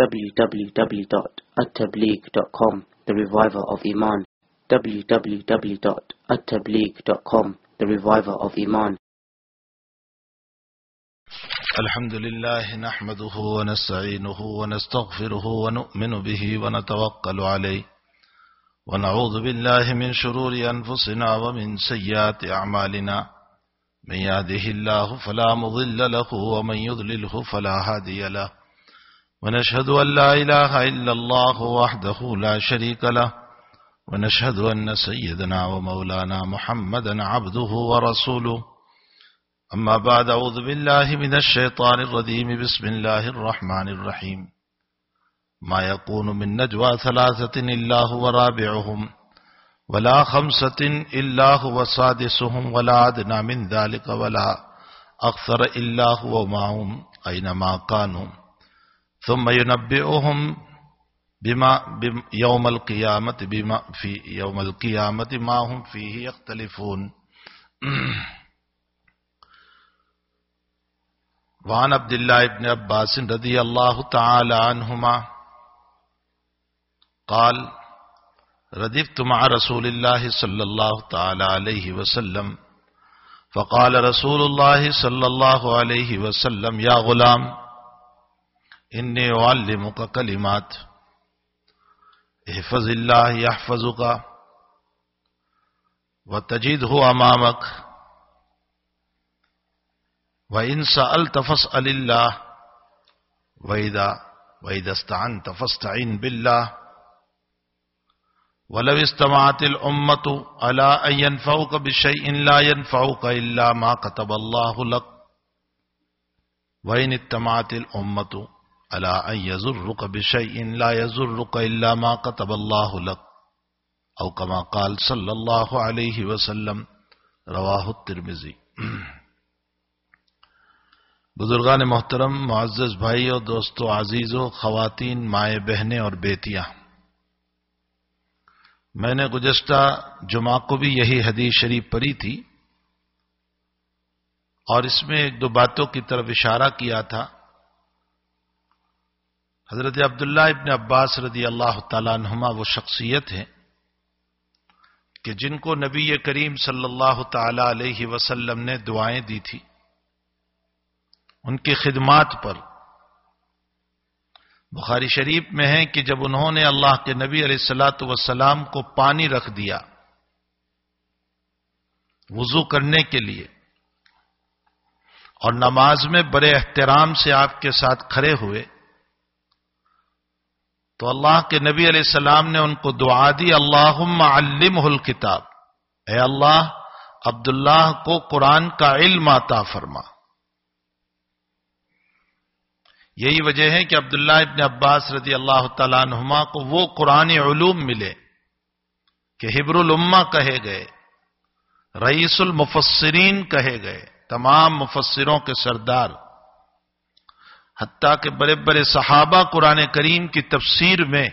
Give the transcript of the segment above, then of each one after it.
www.attableek.com The Reviver of Iman. www.attableek.com The Reviver of Iman. الحمد لله نحمده ونستعينه ونستغفره ونؤمن به ونتوكل عليه ونعوذ بالله من شرور أنفسنا ومن سيئات أعمالنا من يهده الله فلا مضل له ومن يضلله فلا هادي له ونشهد أن لا إله إلا الله وحده لا شريك له، ونشهد أن سيدنا ومولانا محمدا عبده ورسوله. أما بعد، أعوذ بالله من الشيطان الرجيم. بسم الله الرحمن الرحيم. ما يكون من نجوى ثلاثة إلا هو رابعهم، ولا خمسة إلا هو سادسهم، ولا أدنى من ذلك ولا أكثر إلا هو معهم أينما كانوا. ثم ينبئهم بما بم يوم القيامة بما في يوم القيامة ما هم فيه يختلفون. وعن عبد الله بن عباس رضي الله تعالى عنهما قال ردفت مع رسول الله صلى الله تعالى عليه وسلم. فقال رسول الله صلى الله عليه وسلم يا غلام إني أعلمك كلمات. احفظ الله يحفظك وتجده أمامك. وإن سألت فاسأل الله. وإذا, وإذا استعنت فاستعين بالله. ولو استمعت الأمة على أن ينفعوك بشيء لا ينفعوك إلا ما كتب الله لك. وإن اتمعت الأمة على أن يزرك بشيء لا يزرك إلا ما كتب الله لك أو كما قال صلى الله عليه وسلم رواه الترمذي بزرگان محترم، معزز بھائی اور دوستو عزیزوں خواتین، مائیں بہنیں اور بیٹیاں۔ میں نے گزشتہ جمعہ کو بھی یہی حدیث شریف پڑھی تھی اور اس میں ایک دو باتوں کی طرف اشارہ کیا تھا۔ حضرت عبداللہ ابن عباس رضی اللہ تعالیٰ عنہما وہ شخصیت ہیں کہ جن کو نبی کریم صلی اللہ تعالی علیہ وسلم نے دعائیں دی تھی، ان کی خدمات پر۔ بخاری شریف میں ہے کہ جب انہوں نے اللہ کے نبی علیہ السلاۃ وسلام کو پانی رکھ دیا وضو کرنے کے لیے اور نماز میں بڑے احترام سے آپ کے ساتھ کھڑے ہوئے تو اللہ کے نبی علیہ السلام نے ان کو دعا دی اللہ علم الکتاب۔ اے اللہ، عبداللہ کو قرآن کا علم آتا فرما۔ یہی وجہ ہے کہ عبداللہ ابن عباس رضی اللہ تعالیٰ عنہما کو وہ قرآن علوم ملے کہ حبر الما کہے گئے، رئیس المفسرین کہے گئے، تمام مفسروں کے سردار۔ حتیٰ کہ بڑے بڑے صحابہ قرآن کریم کی تفسیر میں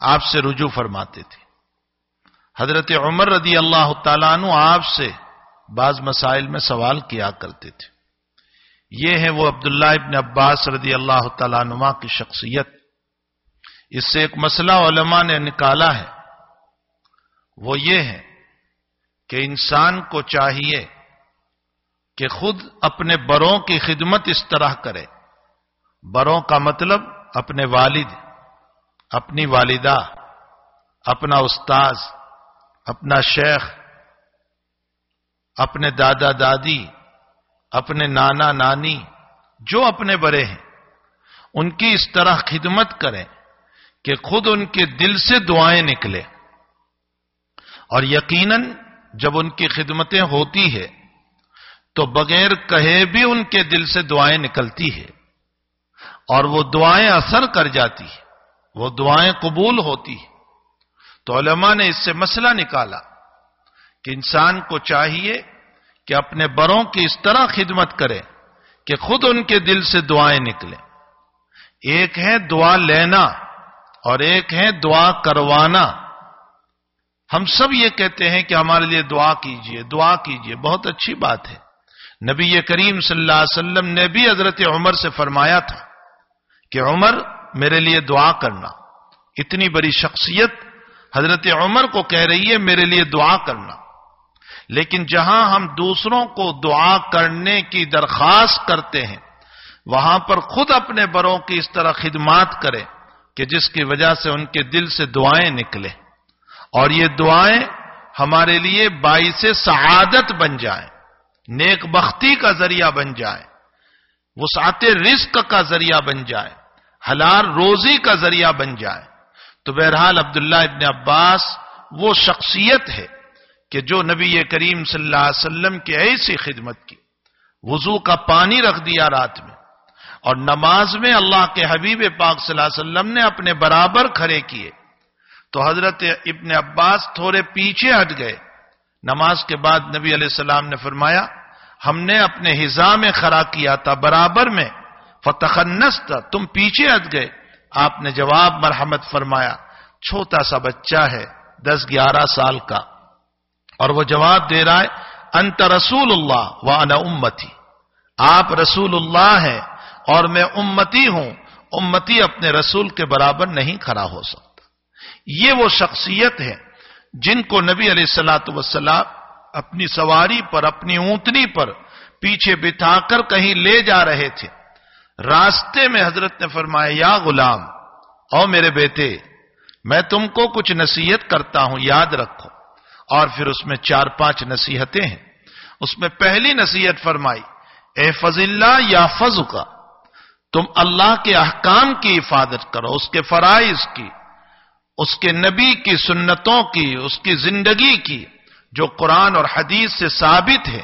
آپ سے رجوع فرماتے تھے۔ حضرت عمر رضی اللہ تعالیٰ عنہ آپ سے بعض مسائل میں سوال کیا کرتے تھے۔ یہ ہے وہ عبداللہ ابن عباس رضی اللہ تعالیٰ نما کی شخصیت۔ اس سے ایک مسئلہ علماء نے نکالا ہے۔ وہ یہ ہے کہ انسان کو چاہیے کہ خود اپنے بڑوں کی خدمت اس طرح کرے۔ بڑوں کا مطلب اپنے والد، اپنی والدہ، اپنا استاذ، اپنا شیخ، اپنے دادا دادی، اپنے نانا نانی، جو اپنے بڑے ہیں، ان کی اس طرح خدمت کریں کہ خود ان کے دل سے دعائیں نکلے اور یقیناً جب ان کی خدمتیں ہوتی ہے تو بغیر کہے بھی ان کے دل سے دعائیں نکلتی ہے اور وہ دعائیں اثر کر جاتی وہ دعائیں قبول ہوتی تو علماء نے اس سے مسئلہ نکالا کہ انسان کو چاہیے کہ اپنے بڑوں کی اس طرح خدمت کرے کہ خود ان کے دل سے دعائیں نکلیں۔ ایک ہے دعا لینا اور ایک ہے دعا کروانا۔ ہم سب یہ کہتے ہیں کہ ہمارے لیے دعا کیجیے دعا کیجیے، بہت اچھی بات ہے۔ نبی کریم صلی اللہ علیہ وسلم نے بھی حضرت عمر سے فرمایا تھا کہ عمر میرے لیے دعا کرنا۔ اتنی بڑی شخصیت حضرت عمر کو کہہ رہی ہے، میرے لیے دعا کرنا۔ لیکن جہاں ہم دوسروں کو دعا کرنے کی درخواست کرتے ہیں، وہاں پر خود اپنے بڑوں کی اس طرح خدمات کریں کہ جس کی وجہ سے ان کے دل سے دعائیں نکلے اور یہ دعائیں ہمارے لیے باعث سعادت بن جائیں، نیک بختی کا ذریعہ بن جائے وسعت رزق کا ذریعہ بن جائے حلال روزی کا ذریعہ بن جائے۔ تو بہرحال عبداللہ ابن عباس وہ شخصیت ہے کہ جو نبی کریم صلی اللہ علیہ وسلم کی ایسی خدمت کی۔ وضو کا پانی رکھ دیا رات میں۔ اور نماز میں اللہ کے حبیب پاک صلی اللہ علیہ وسلم نے اپنے برابر کھڑے کیے۔ تو حضرت ابن عباس تھوڑے پیچھے ہٹ گئے۔ نماز کے بعد نبی علیہ السلام نے فرمایا، ہم نے اپنے ہزا میں کھڑا کیا تھا برابر میں۔ فتخنس تم پیچھے ہٹ گئے۔ آپ نے جواب مرحمت فرمایا، چھوٹا سا بچہ ہے، دس گیارہ سال کا۔ اور وہ جواب دے رہا ہے، انت رسول اللہ وانا امتی۔ آپ رسول اللہ ہیں اور میں امتی ہوں۔ امتی اپنے رسول کے برابر نہیں کھڑا ہو سکتا۔ یہ وہ شخصیت ہے جن کو نبی علیہ السلاۃ وسلام اپنی سواری پر، اپنی اونتنی پر پیچھے بٹھا کر کہیں لے جا رہے تھے۔ راستے میں حضرت نے فرمایا، یا غلام، او میرے بیٹے، میں تم کو کچھ نصیحت کرتا ہوں، یاد رکھو۔ اور پھر اس میں چار پانچ نصیحتیں ہیں۔ اس میں پہلی نصیحت فرمائی، اے فض اللہ یا فض کا تم اللہ کے احکام کی حفاظت کرو، اس کے فرائض کی، اس کے نبی کی سنتوں کی، اس کی زندگی کی، جو قرآن اور حدیث سے ثابت ہے،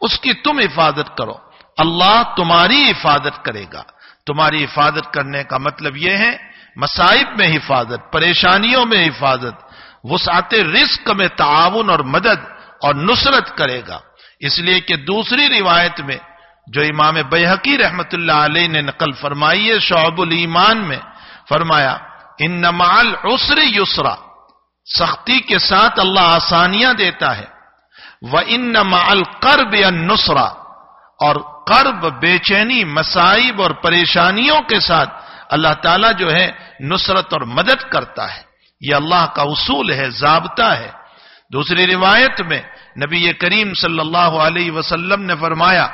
اس کی تم حفاظت کرو۔ اللہ تمہاری حفاظت کرے گا۔ تمہاری حفاظت کرنے کا مطلب یہ ہے مسائب میں حفاظت، پریشانیوں میں حفاظت، وسعت رزق میں تعاون اور مدد اور نصرت کرے گا۔ اس لیے کہ دوسری روایت میں جو امام بحقی رحمت اللہ علیہ نے نقل فرمائی ہے شعب الایمان میں، فرمایا، ان نمال عسر یسرا سختی کے ساتھ اللہ آسانیاں دیتا ہے۔ وہ ان نمال کرب نسرا اور کرب بے چینی مسائب اور پریشانیوں کے ساتھ اللہ تعالیٰ جو ہے نصرت اور مدد کرتا ہے۔ یہ اللہ کا اصول ہے، ضابطہ ہے۔ دوسری روایت میں نبی کریم صلی اللہ علیہ وسلم نے فرمایا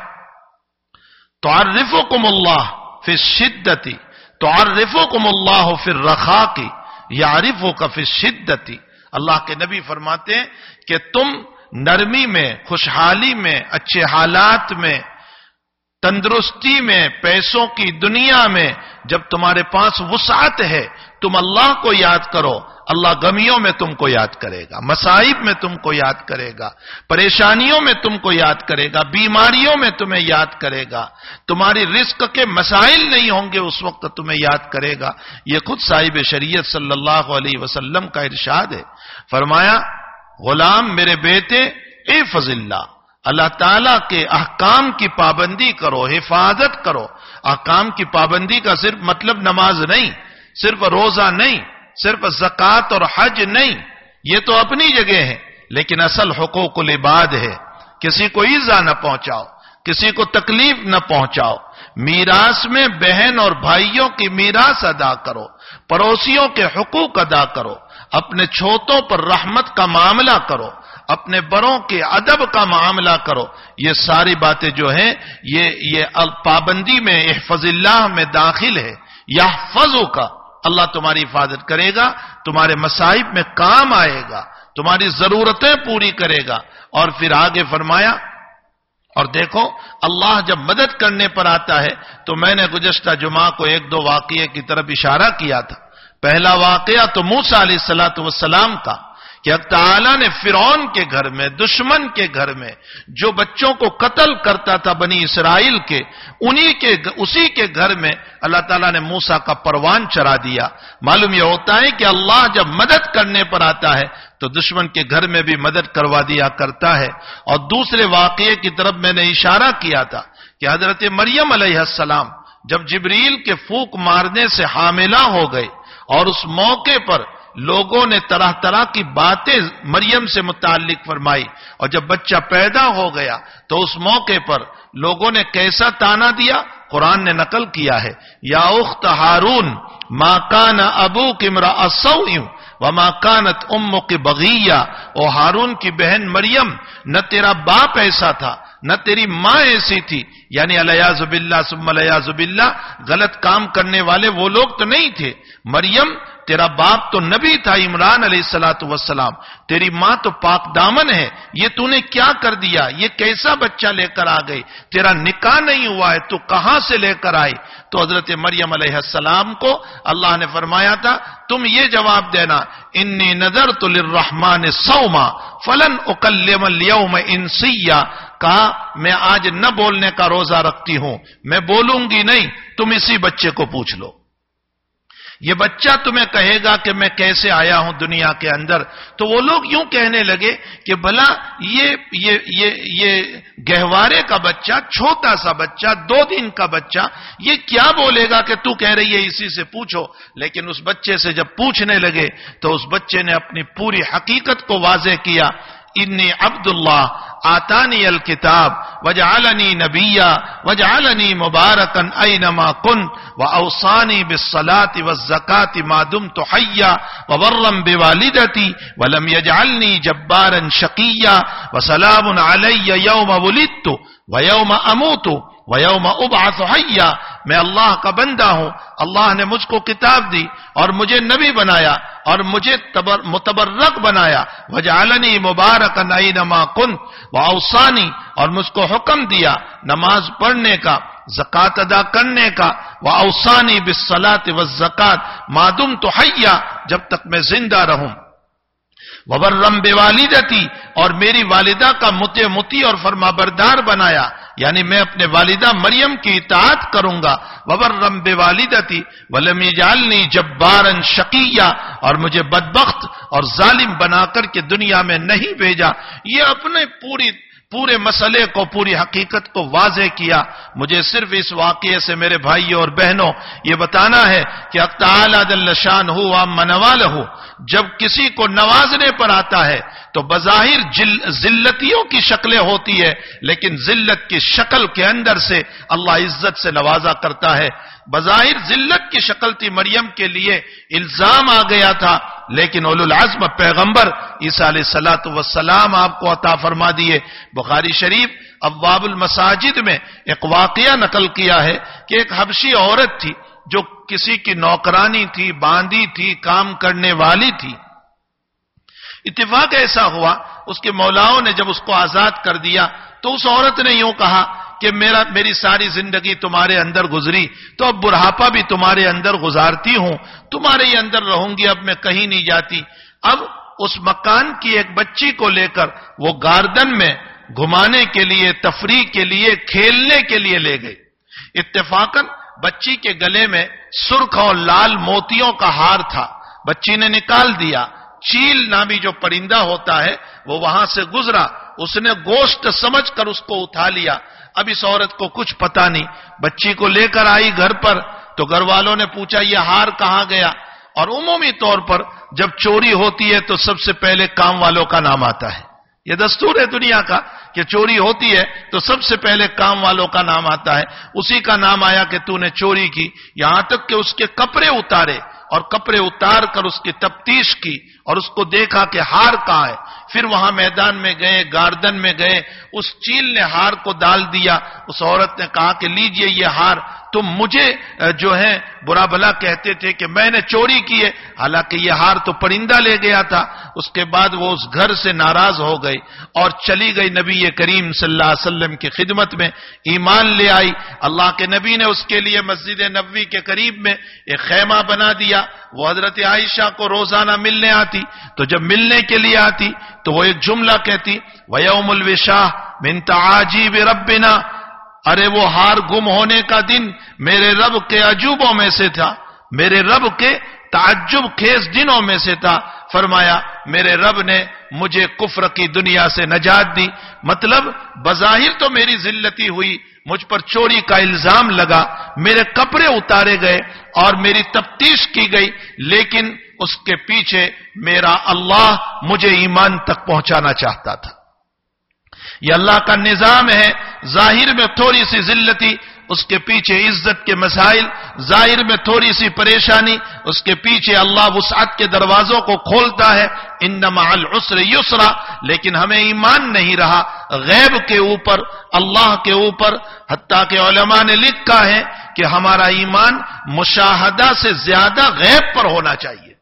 تو کم اللہ پھر شدتی تو کم اللہ پھر رخا کی یا عارفوں کا پھر شدتی اللہ کے نبی فرماتے ہیں کہ تم نرمی میں، خوشحالی میں، اچھے حالات میں تندرستی میں، پیسوں کی دنیا میں، جب تمہارے پاس وسعت ہے، تم اللہ کو یاد کرو۔ اللہ گمیوں میں تم کو یاد کرے گا مسائب میں تم کو یاد کرے گا، پریشانیوں میں تم کو یاد کرے گا، بیماریوں میں تمہیں یاد کرے گا۔ تمہاری رزق کے مسائل نہیں ہوں گے، اس وقت تمہیں یاد کرے گا۔ یہ خود صاحب شریعت صلی اللہ علیہ وسلم کا ارشاد ہے۔ فرمایا، غلام میرے بیٹے، اے فض اللہ اللہ تعالی کے احکام کی پابندی کرو، حفاظت کرو۔ احکام کی پابندی کا صرف مطلب نماز نہیں، صرف روزہ نہیں، صرف زکات اور حج نہیں۔ یہ تو اپنی جگہ ہے لیکن اصل حقوق العباد ہے۔ کسی کو ایزا نہ پہنچاؤ، کسی کو تکلیف نہ پہنچاؤ۔ میراث میں بہن اور بھائیوں کی میراث ادا کرو، پڑوسیوں کے حقوق ادا کرو۔ اپنے چھوتوں پر رحمت کا معاملہ کرو۔ اپنے بڑوں کے ادب کا معاملہ کرو۔ یہ ساری باتیں جو ہیں، یہ یہ پابندی میں، احفظ اللہ میں داخل ہے۔ یا فضو کا اللہ تمہاری حفاظت کرے گا، تمہارے مسائب میں کام آئے گا، تمہاری ضرورتیں پوری کرے گا۔ اور پھر آگے فرمایا، اور دیکھو، اللہ جب مدد کرنے پر آتا ہے، تو میں نے گزشتہ جمعہ کو ایک دو واقعے کی طرف اشارہ کیا تھا۔ پہلا واقعہ تو موسا علیہ السلاۃ وسلام کا۔ کہ تعالیٰ نے فرعون کے گھر میں، دشمن کے گھر میں، جو بچوں کو قتل کرتا تھا بنی اسرائیل کے، انہی کے اسی کے گھر میں اللہ تعالیٰ نے موسا کا پروان چرا دیا۔ معلوم یہ ہوتا ہے کہ اللہ جب مدد کرنے پر آتا ہے، تو دشمن کے گھر میں بھی مدد کروا دیا کرتا ہے۔ اور دوسرے واقعے کی طرف میں نے اشارہ کیا تھا کہ حضرت مریم علیہ السلام جب جبریل کے پھوک مارنے سے حاملہ ہو گئے اور اس موقع پر لوگوں نے طرح طرح کی باتیں مریم سے متعلق فرمائی اور جب بچہ پیدا ہو گیا تو اس موقع پر لوگوں نے کیسا تانا دیا؟ قرآن نے نقل کیا ہے، یا اخت ہارون ماں کان ابو کمرا اصو و ماں کانت ام کے بغیا او ہارون کی بہن مریم، نہ تیرا باپ ایسا تھا نہ تیری ماں ایسی تھی۔ یعنی الیاز باللہ ثم الیاز باللہ، غلط کام کرنے والے وہ لوگ تو نہیں تھے۔ مریم، تیرا باپ تو نبی تھا عمران علیہ السلاۃ وسلام تیری ماں تو پاک دامن ہے۔ یہ تو نے کیا کر دیا؟ یہ کیسا بچہ لے کر آ گئی تیرا نکاح نہیں ہوا ہے، تو کہاں سے لے کر آئی تو حضرت مریم علیہ السلام کو اللہ نے فرمایا تھا، تم یہ جواب دینا، انی نظر تو لرحمان سوما فلن اکلم اليوم انسیا کہا میں آج نہ بولنے کا روزہ رکھتی ہوں۔ میں بولوں گی نہیں، تم اسی بچے کو پوچھ لو۔ یہ بچہ تمہیں کہے گا کہ میں کیسے آیا ہوں دنیا کے اندر؟ تو وہ لوگ یوں کہنے لگے کہ بھلا یہ یہ یہ یہ گہوارے کا بچہ، چھوٹا سا بچہ، دو دن کا بچہ، یہ کیا بولے گا کہ تو کہہ رہی ہے اسی سے پوچھو؟ لیکن اس بچے سے جب پوچھنے لگے تو اس بچے نے اپنی پوری حقیقت کو واضح کیا۔ انی عبداللہ، آتانی الکتاب، وجعلنی نبیا، وجعلنی مبارکن اینما کن و اوسانی بالصلاة والزکاة ما دمت حیا وورم بوالدتی، ولم یجعلنی جبارا شقیا، وسلام علی یوم ولدت، ویوم اموت، ویوم ابعث حیا میں اللہ کا بندہ ہوں، اللہ نے مجھ کو کتاب دی اور مجھے نبی بنایا اور مجھے متبرک بنایا۔ وجعلنی مبارک نما کن و اوسانی اور مجھ کو حکم دیا نماز پڑھنے کا زکات ادا کرنے کا۔ وہ اوسانی بسلاط و زکات معدم تو حیا جب تک میں زندہ رہوں۔ وبرم بے والدتی اور میری والدہ کا متے متی اور فرما بردار بنایا۔ یعنی میں اپنے والدہ مریم کی اطاعت کروں گا۔ وبرم بے والدہ تھی ولمی جالنی جبارن شقیہ اور مجھے بدبخت اور ظالم بنا کر کے دنیا میں نہیں بھیجا۔ یہ اپنے پوری پورے مسئلے کو، پوری حقیقت کو واضح کیا۔ مجھے صرف اس واقعے سے میرے بھائیوں اور بہنوں یہ بتانا ہے کہ اختال شان ہو منوال ہو جب کسی کو نوازنے پر آتا ہے تو بظاہر ذلتیوں کی شکلیں ہوتی ہے، لیکن ذلت کی شکل کے اندر سے اللہ عزت سے نوازا کرتا ہے۔ بظاہر ذلت کی شکل تھی مریم کے لیے، الزام آ گیا تھا، لیکن اول العزم پیغمبر عیسیٰ علیہ سلاۃ وسلام آپ کو عطا فرما دیے۔ بخاری شریف ابواب المساجد میں ایک واقعہ نقل کیا ہے کہ ایک حبشی عورت تھی جو کسی کی نوکرانی تھی، باندھی تھی، کام کرنے والی تھی۔ اتفاق ایسا ہوا، اس کے مولاؤں نے جب اس کو آزاد کر دیا تو اس عورت نے یوں کہا کہ میرا میری ساری زندگی تمہارے اندر گزری تو اب بڑھاپا بھی تمہارے اندر گزارتی ہوں تمہارے ہی اندر رہوں گی، اب میں کہیں نہیں جاتی۔ اب اس مکان کی ایک بچی کو لے کر وہ گاردن میں گھمانے کے لیے، تفریح کے لیے، کھیلنے کے لیے لے گئے۔ اتفاقن بچی کے گلے میں سرخ اور لال موتیوں کا ہار تھا۔ بچی نے نکال دیا۔ چیل نامی جو پرندہ ہوتا ہے وہ وہاں سے گزرا۔ اس نے گوشت سمجھ کر اس کو اٹھا لیا۔ اب اس عورت کو کچھ پتا نہیں۔ بچی کو لے کر آئی گھر پر تو گھر والوں نے پوچھا، یہ ہار کہاں گیا؟ اور عمومی طور پر جب چوری ہوتی ہے تو سب سے پہلے کام والوں کا نام آتا ہے۔ یہ دستور ہے دنیا کا کہ چوری ہوتی ہے تو سب سے پہلے کام والوں کا نام آتا ہے۔ اسی کا نام آیا کہ تو نے چوری کی، یہاں تک کہ اس کے کپڑے اتارے۔ اور کپڑے اتار کر اس کی تفتیش کی اور اس کو دیکھا کہ ہار کہاں ہے۔ پھر وہاں میدان میں گئے، گاردن میں گئے، اس چیل نے ہار کو ڈال دیا۔ اس عورت نے کہا کہ لیجیے یہ ہار۔ تم مجھے جو ہے برا بھلا کہتے تھے کہ میں نے چوری کی ہے۔ حالانکہ یہ ہار تو پرندہ لے گیا تھا۔ اس کے بعد وہ اس گھر سے ناراض ہو گئی اور چلی گئی نبی کریم صلی اللہ علیہ وسلم کی خدمت میں۔ ایمان لے آئی۔ اللہ کے نبی نے اس کے لیے مسجد نبوی کے قریب میں ایک خیمہ بنا دیا۔ وہ حضرت عائشہ کو روزانہ ملنے آتی۔ تو جب ملنے کے لیے آتی تو وہ ایک جملہ کہتی ویوم الوشاہ من تعاجیب ربنا ارے وہ ہار گم ہونے کا دن میرے رب کے عجوبوں میں سے تھا، میرے رب کے تعجب خیز دنوں میں سے تھا۔ فرمایا، میرے رب نے مجھے کفر کی دنیا سے نجات دی۔ مطلب بظاہر تو میری ذلتی ہوئی، مجھ پر چوری کا الزام لگا، میرے کپڑے اتارے گئے اور میری تفتیش کی گئی، لیکن اس کے پیچھے میرا اللہ مجھے ایمان تک پہنچانا چاہتا تھا۔ یہ اللہ کا نظام ہے، ظاہر میں تھوڑی سی ذلتی، اس کے پیچھے عزت کے مسائل، ظاہر میں تھوڑی سی پریشانی، اس کے پیچھے اللہ وسعت کے دروازوں کو کھولتا ہے۔ انما العسر یسرا، لیکن ہمیں ایمان نہیں رہا۔ غیب کے اوپر، اللہ کے اوپر، حتیٰ کہ علماء نے لکھا ہے کہ ہمارا ایمان مشاہدہ سے زیادہ غیب پر ہونا چاہیے۔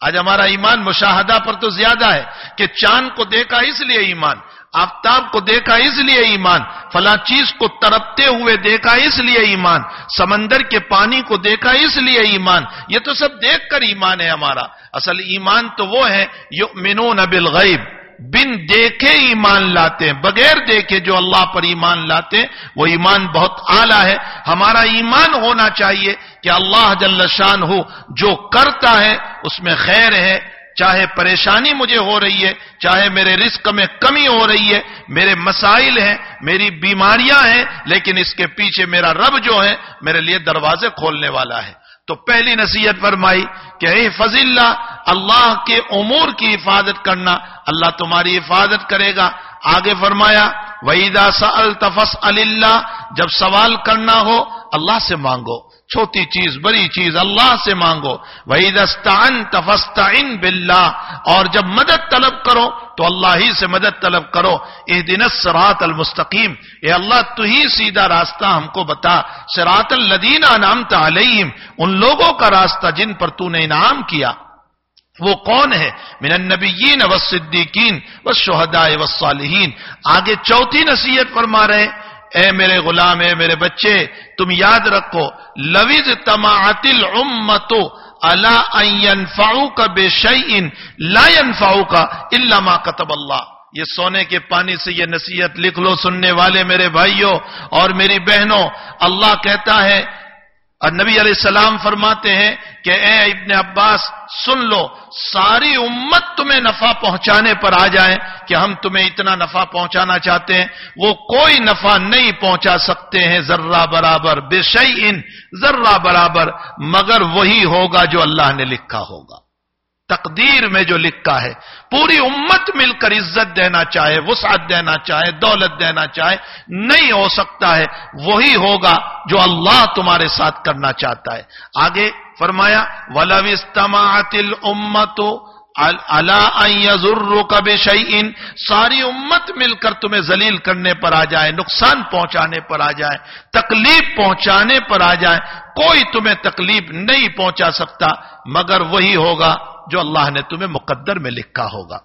آج ہمارا ایمان مشاہدہ پر تو زیادہ ہے کہ چاند کو دیکھا اس لیے ایمان۔ آفتاب کو دیکھا اس لیے ایمان، فلاں چیز کو ترپتے ہوئے دیکھا اس لیے ایمان، سمندر کے پانی کو دیکھا اس لیے ایمان۔ یہ تو سب دیکھ کر ایمان ہے ہمارا۔ اصل ایمان تو وہ ہے، یؤمنون بالغیب۔ بن دیکھے ایمان لاتے ہیں، بغیر دیکھے جو اللہ پر ایمان لاتے ہیں، وہ ایمان بہت اعلی ہے۔ ہمارا ایمان ہونا چاہیے کہ اللہ جل شان ہو جو کرتا ہے، اس میں خیر ہے چاہے پریشانی مجھے ہو رہی ہے، چاہے میرے رزق میں کمی ہو رہی ہے، میرے مسائل ہیں، میری بیماریاں ہیں، لیکن اس کے پیچھے میرا رب جو ہے، میرے لیے دروازے کھولنے والا ہے۔ تو پہلی نصیحت فرمائی کہ اے فض اللہ اللہ کے امور کی حفاظت کرنا، اللہ تمہاری حفاظت کرے گا۔ آگے فرمایا وحیدہ سل تفس اللہ جب سوال کرنا ہو، اللہ سے مانگو۔ چھوٹی چیز، بڑی چیز اللہ سے مانگو۔ وہی دستان تفستعن باللہ اور جب مدد طلب کرو تو اللہ ہی سے مدد طلب کرو۔ اے دن سرات المستقیم۔ اے اللہ، تو ہی سیدھا راستہ ہم کو بتا۔ سرات الدین انعام علیہم۔ ان لوگوں کا راستہ جن پر تو نے انعام کیا۔ وہ کون ہے؟ من النبیین والصدیقین والشہداء والصالحین۔ آگے چوتھی نصیحت فرما رہے ہیں۔ اے میرے غلام، اے میرے بچے، تم یاد رکھو لوز تماعت الامت الا ان ينفعوك بشيء لا ينفعوك الا ما كتب اللہ یہ سونے کے پانی سے یہ نصیحت لکھ لو سننے والے میرے بھائیوں اور میری بہنوں۔ اللہ کہتا ہے اور نبی علیہ السلام فرماتے ہیں کہ اے ابن عباس، سن لو، ساری امت تمہیں نفع پہنچانے پر آ جائیں کہ ہم تمہیں اتنا نفع پہنچانا چاہتے ہیں۔ وہ کوئی نفع نہیں پہنچا سکتے ہیں ذرہ برابر، بے ان ذرہ برابر، مگر وہی ہوگا جو اللہ نے لکھا ہوگا۔ تقدیر میں جو لکھا ہے، پوری امت مل کر عزت دینا چاہے، وسعت دینا چاہے، دولت دینا چاہے، نہیں ہو سکتا ہے، وہی ہوگا جو اللہ تمہارے ساتھ کرنا چاہتا ہے۔ آگے فرمایا ولوستماعت الامت اللہ کب شعین ساری امت مل کر تمہیں ذلیل کرنے پر آ جائے، نقصان پہنچانے پر آ جائے، تکلیف پہنچانے پر آ جائے، کوئی تمہیں تکلیف نہیں پہنچا سکتا، مگر وہی ہوگا جو اللہ نے تمہیں مقدر میں لکھا ہوگا۔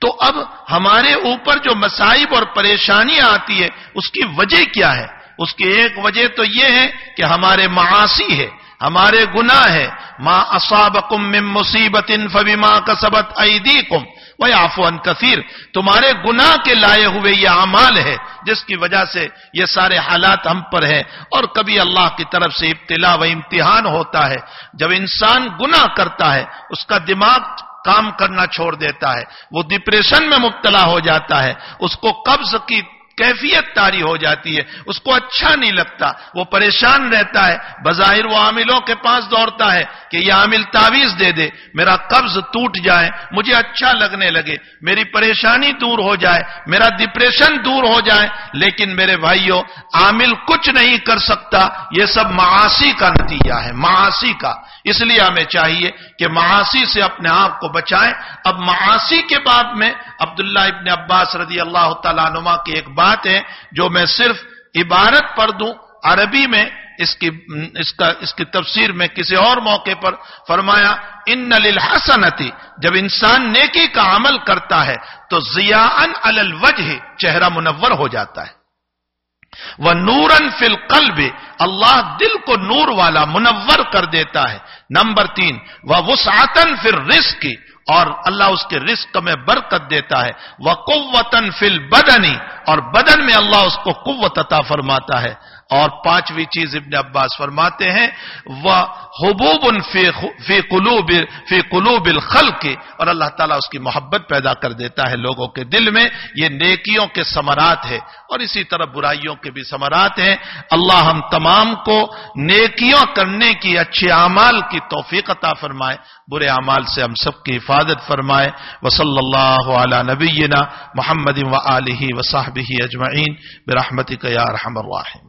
تو اب ہمارے اوپر جو مسائب اور پریشانیاں آتی ہے، اس کی وجہ کیا ہے؟ اس کی ایک وجہ تو یہ ہے کہ ہمارے معاشی ہے، ہمارے گناہ ہے۔ ما اصابکم من مصیبت فبما کسبت ایدیکم وہ آفون کثیر تمہارے گناہ کے لائے ہوئے یہ اعمال ہے، جس کی وجہ سے یہ سارے حالات ہم پر ہے اور کبھی اللہ کی طرف سے ابتلا و امتحان ہوتا ہے۔ جب انسان گناہ کرتا ہے، اس کا دماغ کام کرنا چھوڑ دیتا ہے۔ وہ ڈپریشن میں مبتلا ہو جاتا ہے۔ اس کو قبض کی کیفیت تاری ہو جاتی ہے، اس کو اچھا نہیں لگتا، وہ پریشان رہتا ہے، بظاہر وہ عاملوں کے پاس دوڑتا ہے کہ یہ عامل تعویز دے دے، میرا قبض ٹوٹ جائے، مجھے اچھا لگنے لگے، میری پریشانی دور ہو جائے، میرا ڈپریشن دور ہو جائے، لیکن میرے بھائیوں عامل کچھ نہیں کر سکتا، یہ سب معاشی کا نتیجہ ہے معاشی کا۔ اس لیے ہمیں چاہیے کہ معاشی سے اپنے آپ کو بچائیں۔ اب معاشی کے بعد میں عبداللہ ابن عباس رضی اللہ تعالیٰ نما کی ایک بات ہے، جو میں صرف عبارت پڑھ دوں، عربی میں اس کی، اس کا، اس کی تفسیر میں کسی اور موقع پر فرمایا، ان للحسنتی جب انسان نیکی کا عمل کرتا ہے، تو ضیاءن الوجہ چہرہ منور ہو جاتا ہے۔ وہ نورن فل قلب اللہ دل کو نور والا منور کر دیتا ہے۔ نمبر تین وہ وسعتن پھر رسک اور اللہ اس کے رزق میں برکت دیتا ہے۔ وہ قوتن فل بدنی اور بدن میں اللہ اس کو قوت عطا فرماتا ہے۔ اور پانچویں چیز ابن عباس فرماتے ہیں وہ حبوب فی قلوب فی قلوب الخل کے اور اللہ تعالیٰ اس کی محبت پیدا کر دیتا ہے لوگوں کے دل میں، یہ نیکیوں کے سمرات ہے اور اسی طرح برائیوں کے بھی سمرات ہیں۔ اللہ ہم تمام کو نیکیوں کرنے کی، اچھے اعمال کی توفیق عطا فرمائے۔ برے اعمال سے ہم سب کی حفاظت فرمائے۔ وصلی اللہ علی نبینا محمد و علیہ وصحبہ اجمعین۔ برحمتک یا رحم الراحمین۔